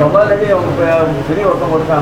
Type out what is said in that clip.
mobile దగ్గర free ఒక్క కొడతా